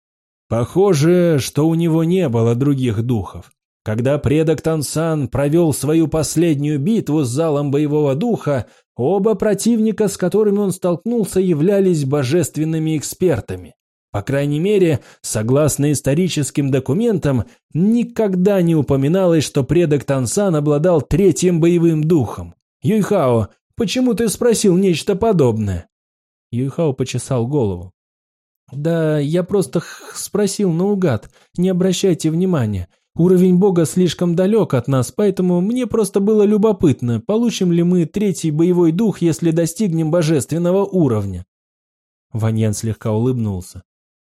Похоже, что у него не было других духов. Когда предок Тансан провел свою последнюю битву с залом боевого духа, оба противника, с которыми он столкнулся, являлись божественными экспертами. По крайней мере, согласно историческим документам, никогда не упоминалось, что предок Тансан обладал третьим боевым духом. Юйхао, почему ты спросил нечто подобное? Юйхао почесал голову. Да, я просто спросил наугад, не обращайте внимания. Уровень бога слишком далек от нас, поэтому мне просто было любопытно, получим ли мы третий боевой дух, если достигнем божественного уровня. Ваньян слегка улыбнулся.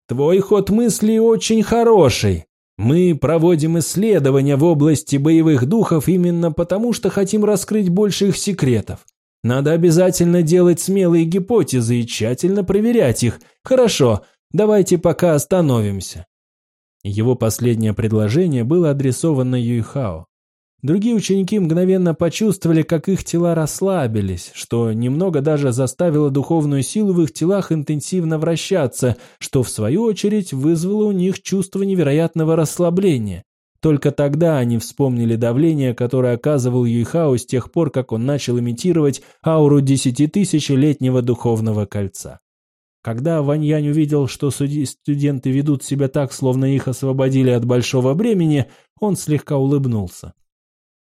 Твой ход мысли очень хороший. Мы проводим исследования в области боевых духов именно потому, что хотим раскрыть больше их секретов. Надо обязательно делать смелые гипотезы и тщательно проверять их. Хорошо, давайте пока остановимся. Его последнее предложение было адресовано Юйхао. Другие ученики мгновенно почувствовали, как их тела расслабились, что немного даже заставило духовную силу в их телах интенсивно вращаться, что в свою очередь вызвало у них чувство невероятного расслабления. Только тогда они вспомнили давление, которое оказывал Юйхао с тех пор, как он начал имитировать ауру десятитысячелетнего духовного кольца. Когда Ваньянь увидел, что студенты ведут себя так, словно их освободили от большого бремени, он слегка улыбнулся.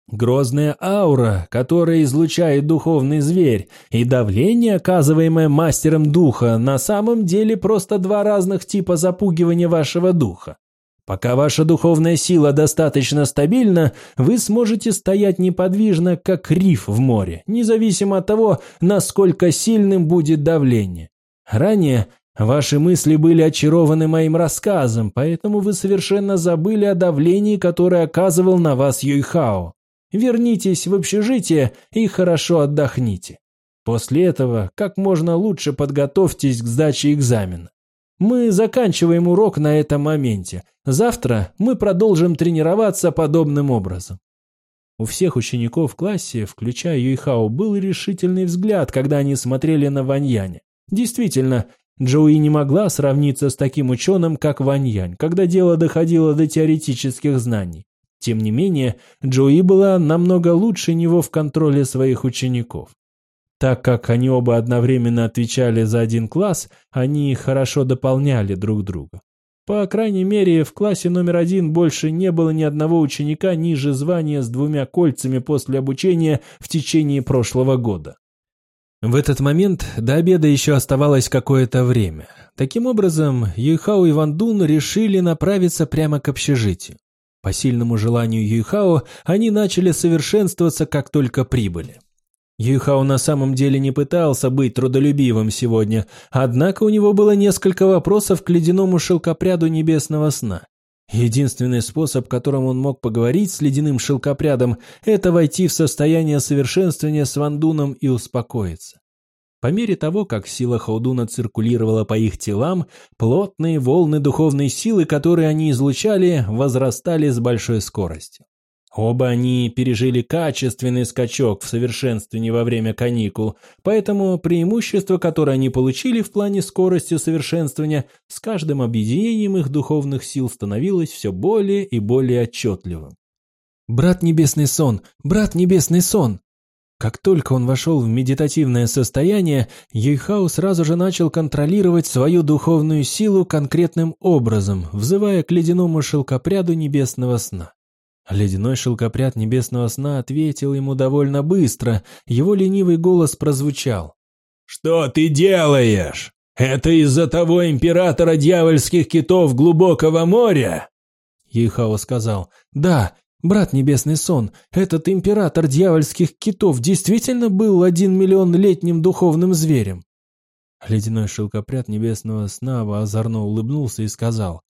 Грозная аура, которая излучает духовный зверь, и давление, оказываемое мастером духа, на самом деле просто два разных типа запугивания вашего духа. Пока ваша духовная сила достаточно стабильна, вы сможете стоять неподвижно, как риф в море, независимо от того, насколько сильным будет давление. Ранее ваши мысли были очарованы моим рассказом, поэтому вы совершенно забыли о давлении, которое оказывал на вас Юйхао. Вернитесь в общежитие и хорошо отдохните. После этого как можно лучше подготовьтесь к сдаче экзамена. Мы заканчиваем урок на этом моменте. Завтра мы продолжим тренироваться подобным образом. У всех учеников в классе, включая Юйхао, был решительный взгляд, когда они смотрели на Ваньяня. Действительно, Джоуи не могла сравниться с таким ученым, как Ваньянь, когда дело доходило до теоретических знаний. Тем не менее, Джоуи была намного лучше него в контроле своих учеников. Так как они оба одновременно отвечали за один класс, они хорошо дополняли друг друга. По крайней мере, в классе номер один больше не было ни одного ученика ниже звания с двумя кольцами после обучения в течение прошлого года. В этот момент до обеда еще оставалось какое-то время. Таким образом, Юйхао и Ван Дун решили направиться прямо к общежитию. По сильному желанию Юйхао они начали совершенствоваться, как только прибыли. Юйхао на самом деле не пытался быть трудолюбивым сегодня, однако у него было несколько вопросов к ледяному шелкопряду небесного сна. Единственный способ, которым он мог поговорить с ледяным шелкопрядом, это войти в состояние совершенствования с Вандуном и успокоиться. По мере того, как сила Хаудуна циркулировала по их телам, плотные волны духовной силы, которые они излучали, возрастали с большой скоростью. Оба они пережили качественный скачок в совершенствовании во время каникул, поэтому преимущество, которое они получили в плане скорости совершенствования, с каждым объединением их духовных сил становилось все более и более отчетливым. «Брат Небесный Сон! Брат Небесный Сон!» Как только он вошел в медитативное состояние, Юйхао сразу же начал контролировать свою духовную силу конкретным образом, взывая к ледяному шелкопряду небесного сна. Ледяной шелкопряд небесного сна ответил ему довольно быстро, его ленивый голос прозвучал. «Что ты делаешь? Это из-за того императора дьявольских китов глубокого моря?» Ихао сказал, «Да, брат Небесный Сон, этот император дьявольских китов действительно был один миллион летним духовным зверем?» Ледяной шелкопряд небесного сна озорно улыбнулся и сказал,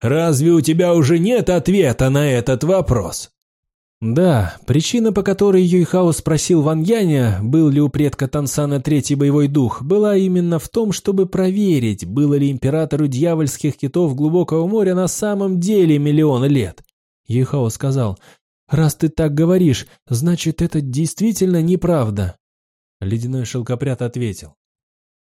Разве у тебя уже нет ответа на этот вопрос? Да, причина, по которой Юйхао спросил Ван Яня, был ли у предка Тансана третий боевой дух, была именно в том, чтобы проверить, было ли императору дьявольских китов глубокого моря на самом деле миллион лет. Юйхао сказал, «Раз ты так говоришь, значит, это действительно неправда». Ледяной шелкопряд ответил,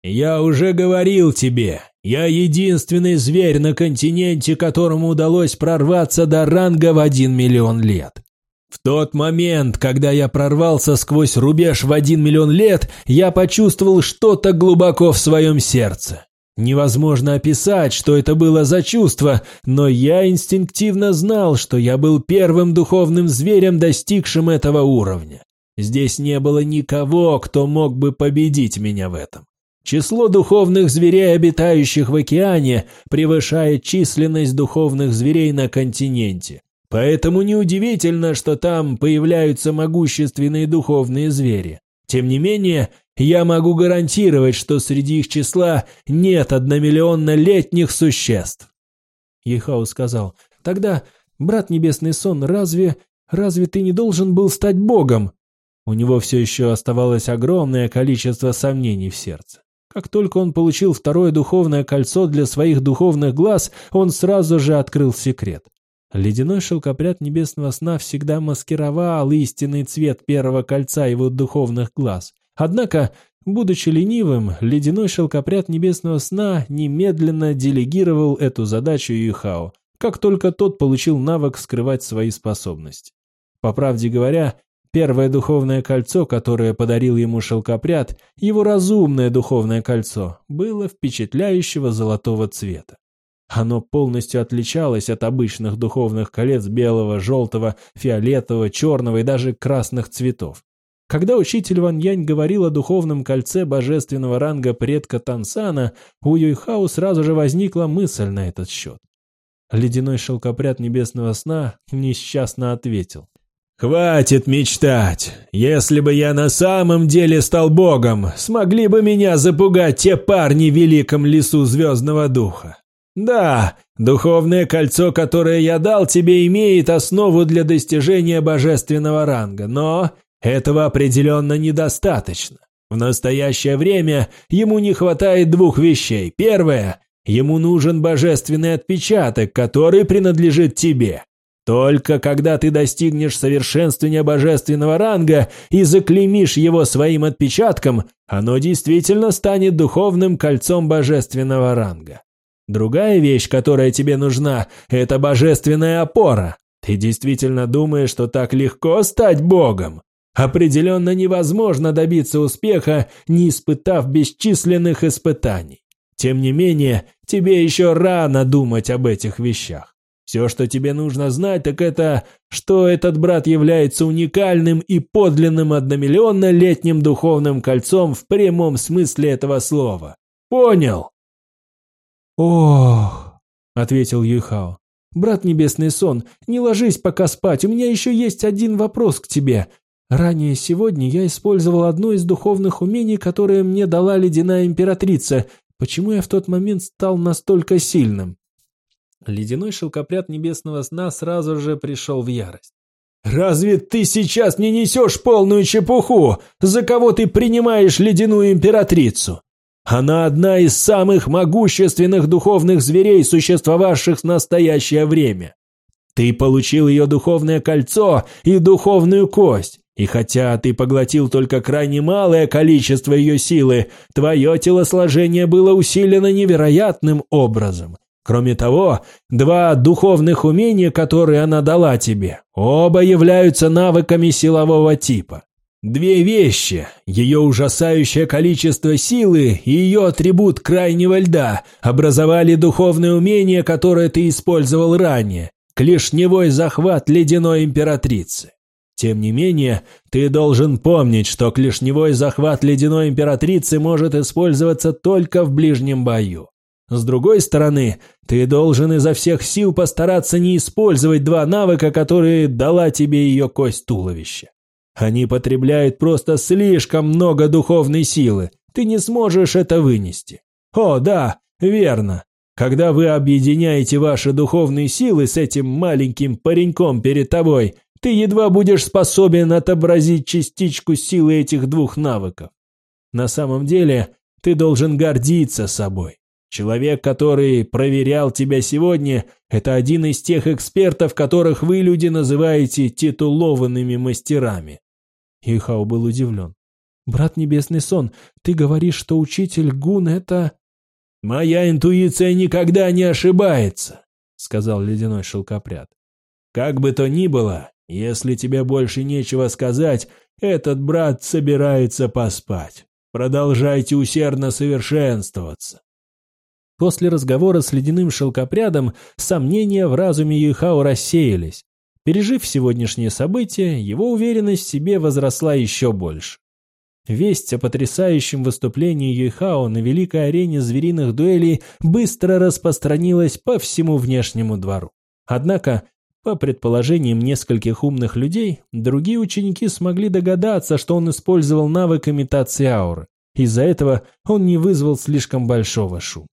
«Я уже говорил тебе, я единственный зверь на континенте, которому удалось прорваться до ранга в один миллион лет. В тот момент, когда я прорвался сквозь рубеж в один миллион лет, я почувствовал что-то глубоко в своем сердце. Невозможно описать, что это было за чувство, но я инстинктивно знал, что я был первым духовным зверем, достигшим этого уровня. Здесь не было никого, кто мог бы победить меня в этом. Число духовных зверей, обитающих в океане, превышает численность духовных зверей на континенте. Поэтому неудивительно, что там появляются могущественные духовные звери. Тем не менее, я могу гарантировать, что среди их числа нет одномиллионно-летних существ. Ехау сказал, тогда, брат Небесный Сон, разве, разве ты не должен был стать богом? У него все еще оставалось огромное количество сомнений в сердце. Как только он получил второе духовное кольцо для своих духовных глаз, он сразу же открыл секрет. Ледяной шелкопряд небесного сна всегда маскировал истинный цвет первого кольца его духовных глаз. Однако, будучи ленивым, ледяной шелкопряд небесного сна немедленно делегировал эту задачу Юхао, как только тот получил навык скрывать свои способности. По правде говоря, Первое духовное кольцо, которое подарил ему шелкопряд, его разумное духовное кольцо, было впечатляющего золотого цвета. Оно полностью отличалось от обычных духовных колец белого, желтого, фиолетового, черного и даже красных цветов. Когда учитель Ван Янь говорил о духовном кольце божественного ранга предка Тансана, у Юйхау сразу же возникла мысль на этот счет. Ледяной шелкопряд небесного сна несчастно ответил. «Хватит мечтать! Если бы я на самом деле стал богом, смогли бы меня запугать те парни в великом лесу Звездного Духа. Да, духовное кольцо, которое я дал тебе, имеет основу для достижения божественного ранга, но этого определенно недостаточно. В настоящее время ему не хватает двух вещей. Первое – ему нужен божественный отпечаток, который принадлежит тебе. Только когда ты достигнешь совершенствования божественного ранга и заклеймишь его своим отпечатком, оно действительно станет духовным кольцом божественного ранга. Другая вещь, которая тебе нужна, это божественная опора. Ты действительно думаешь, что так легко стать богом? Определенно невозможно добиться успеха, не испытав бесчисленных испытаний. Тем не менее, тебе еще рано думать об этих вещах. Все, что тебе нужно знать, так это, что этот брат является уникальным и подлинным одномиллионно-летним духовным кольцом в прямом смысле этого слова. Понял? Ох, ответил Юйхао. Брат Небесный Сон, не ложись пока спать, у меня еще есть один вопрос к тебе. Ранее сегодня я использовал одно из духовных умений, которое мне дала ледяная императрица. Почему я в тот момент стал настолько сильным? Ледяной шелкопряд небесного сна сразу же пришел в ярость. «Разве ты сейчас не несешь полную чепуху? За кого ты принимаешь ледяную императрицу? Она одна из самых могущественных духовных зверей, существовавших в настоящее время. Ты получил ее духовное кольцо и духовную кость, и хотя ты поглотил только крайне малое количество ее силы, твое телосложение было усилено невероятным образом. Кроме того, два духовных умения, которые она дала тебе, оба являются навыками силового типа. Две вещи – ее ужасающее количество силы и ее атрибут крайнего льда – образовали духовное умение, которое ты использовал ранее – клешневой захват ледяной императрицы. Тем не менее, ты должен помнить, что клешневой захват ледяной императрицы может использоваться только в ближнем бою. С другой стороны, ты должен изо всех сил постараться не использовать два навыка, которые дала тебе ее кость туловища. Они потребляют просто слишком много духовной силы. Ты не сможешь это вынести. О, да, верно. Когда вы объединяете ваши духовные силы с этим маленьким пареньком перед тобой, ты едва будешь способен отобразить частичку силы этих двух навыков. На самом деле, ты должен гордиться собой. Человек, который проверял тебя сегодня, это один из тех экспертов, которых вы, люди, называете титулованными мастерами. Ихау был удивлен. Брат Небесный Сон, ты говоришь, что учитель Гун — это...» «Моя интуиция никогда не ошибается», — сказал ледяной шелкопряд. «Как бы то ни было, если тебе больше нечего сказать, этот брат собирается поспать. Продолжайте усердно совершенствоваться. После разговора с ледяным шелкопрядом сомнения в разуме Юйхао рассеялись. Пережив сегодняшнее событие, его уверенность в себе возросла еще больше. Весть о потрясающем выступлении Юйхао на великой арене звериных дуэлей быстро распространилась по всему внешнему двору. Однако по предположениям нескольких умных людей, другие ученики смогли догадаться, что он использовал навык имитации ауры. Из-за этого он не вызвал слишком большого шума.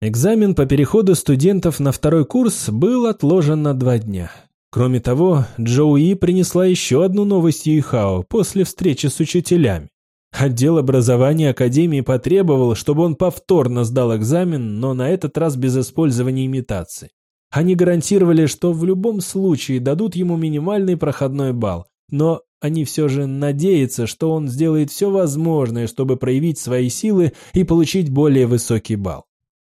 Экзамен по переходу студентов на второй курс был отложен на два дня. Кроме того, Джоуи принесла еще одну новость Юйхао после встречи с учителями. Отдел образования Академии потребовал, чтобы он повторно сдал экзамен, но на этот раз без использования имитации. Они гарантировали, что в любом случае дадут ему минимальный проходной балл, но они все же надеются, что он сделает все возможное, чтобы проявить свои силы и получить более высокий балл.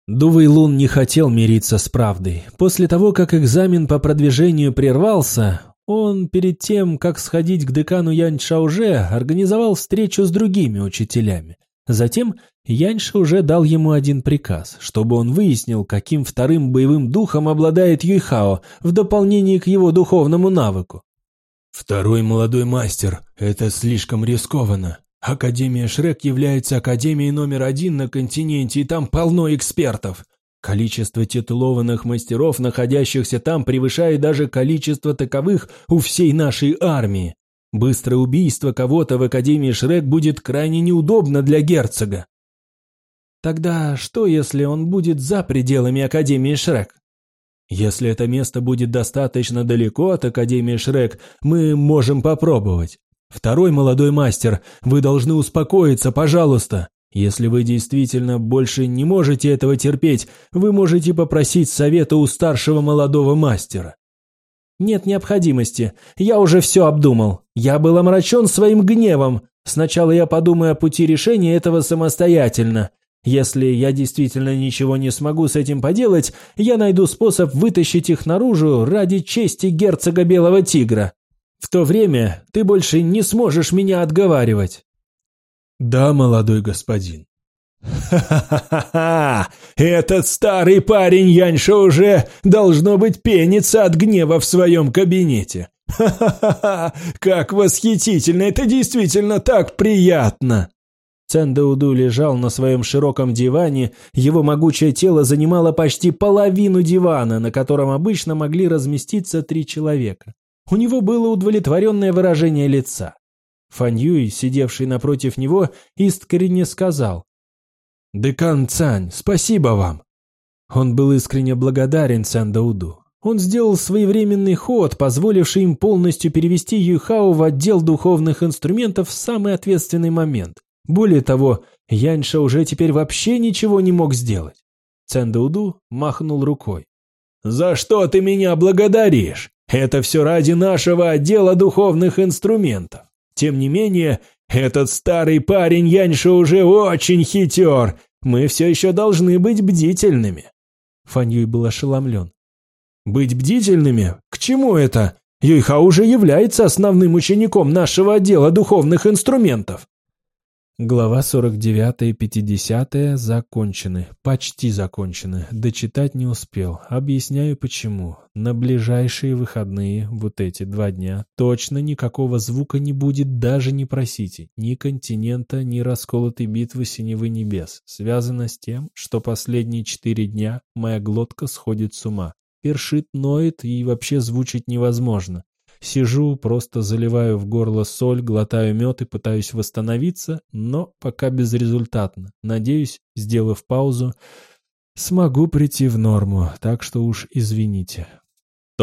Дувый Лун не хотел мириться с правдой. После того, как экзамен по продвижению прервался, он перед тем, как сходить к декану Янь Шауже, организовал встречу с другими учителями. Затем Яньша уже дал ему один приказ, чтобы он выяснил, каким вторым боевым духом обладает Юйхао в дополнение к его духовному навыку. «Второй молодой мастер – это слишком рискованно. Академия Шрек является академией номер один на континенте, и там полно экспертов. Количество титулованных мастеров, находящихся там, превышает даже количество таковых у всей нашей армии. Быстрое убийство кого-то в Академии Шрек будет крайне неудобно для герцога. Тогда что, если он будет за пределами Академии Шрек? Если это место будет достаточно далеко от Академии Шрек, мы можем попробовать. Второй молодой мастер, вы должны успокоиться, пожалуйста. Если вы действительно больше не можете этого терпеть, вы можете попросить совета у старшего молодого мастера. Нет необходимости. Я уже все обдумал. Я был омрачен своим гневом. Сначала я подумаю о пути решения этого самостоятельно. Если я действительно ничего не смогу с этим поделать, я найду способ вытащить их наружу ради чести герцога Белого Тигра. В то время ты больше не сможешь меня отговаривать. Да, молодой господин. «Ха-ха-ха-ха! Этот старый парень Яньша уже, должно быть, пенится от гнева в своем кабинете. Ха-ха-ха! Как восхитительно! Это действительно так приятно!» Цендауду лежал на своем широком диване, его могучее тело занимало почти половину дивана, на котором обычно могли разместиться три человека. У него было удовлетворенное выражение лица. Фаньюй, сидевший напротив него, искренне сказал «Декан Цань, спасибо вам!» Он был искренне благодарен Цандауду. Он сделал своевременный ход, позволивший им полностью перевести Юйхао в отдел духовных инструментов в самый ответственный момент. Более того, Яньша уже теперь вообще ничего не мог сделать. Цандауду махнул рукой. «За что ты меня благодаришь? Это все ради нашего отдела духовных инструментов. Тем не менее, этот старый парень Яньша уже очень хитер. Мы все еще должны быть бдительными». Фаньюй был ошеломлен. «Быть бдительными? К чему это? Юйха уже является основным учеником нашего отдела духовных инструментов. Глава 49 и 50 закончены, почти закончены, дочитать не успел. Объясняю почему. На ближайшие выходные, вот эти два дня, точно никакого звука не будет, даже не просите. Ни континента, ни расколотой битвы синевы небес. Связано с тем, что последние четыре дня моя глотка сходит с ума. Першит, ноет и вообще звучить невозможно. Сижу, просто заливаю в горло соль, глотаю мед и пытаюсь восстановиться, но пока безрезультатно. Надеюсь, сделав паузу, смогу прийти в норму, так что уж извините.